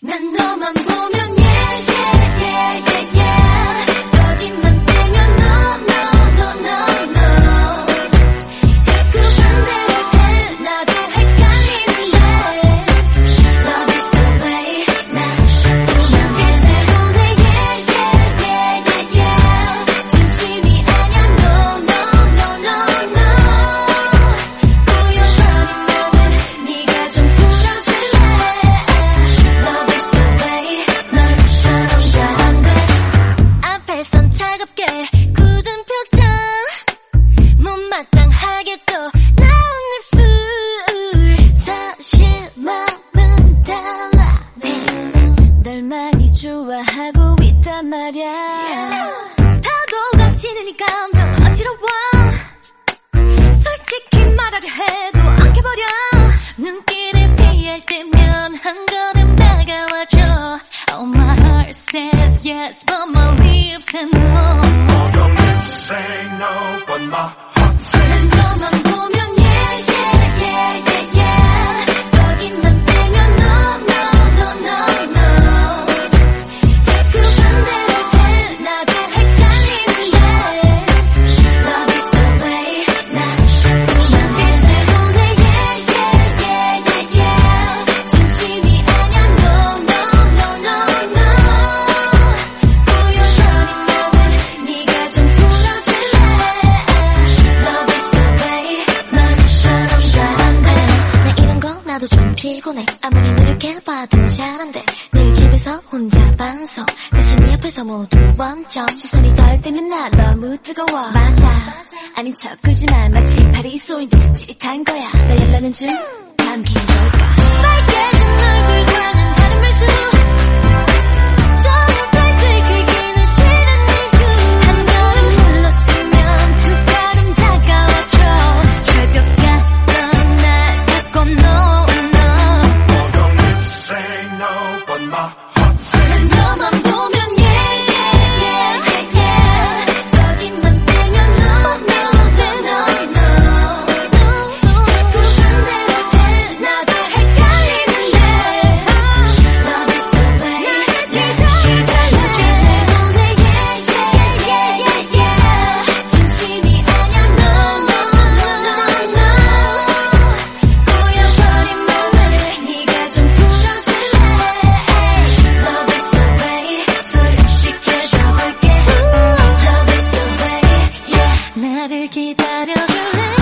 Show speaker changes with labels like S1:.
S1: 난 너만 보면 많이 좋아하고 있단 말야. 파도가 치는 이 감정 어지러워. 솔직히 말하려 해도 엉켜버려. 눈길을 피할 때면 한 걸음 다가와줘. Oh my heart says yes but my lips say no 피곤해. 아무리 노력해봐도 잘 안돼. 내일 집에서 혼자 반성 다시 네 앞에서 모두 원점 시선이 덜 때면 나 너무 뜨거워. 맞아. 아닌 척 굴지만 마치 발이 쏘인 듯이 찌릿한 거야. 나 열나는 중 감긴 걸까? 빨개진 널 그래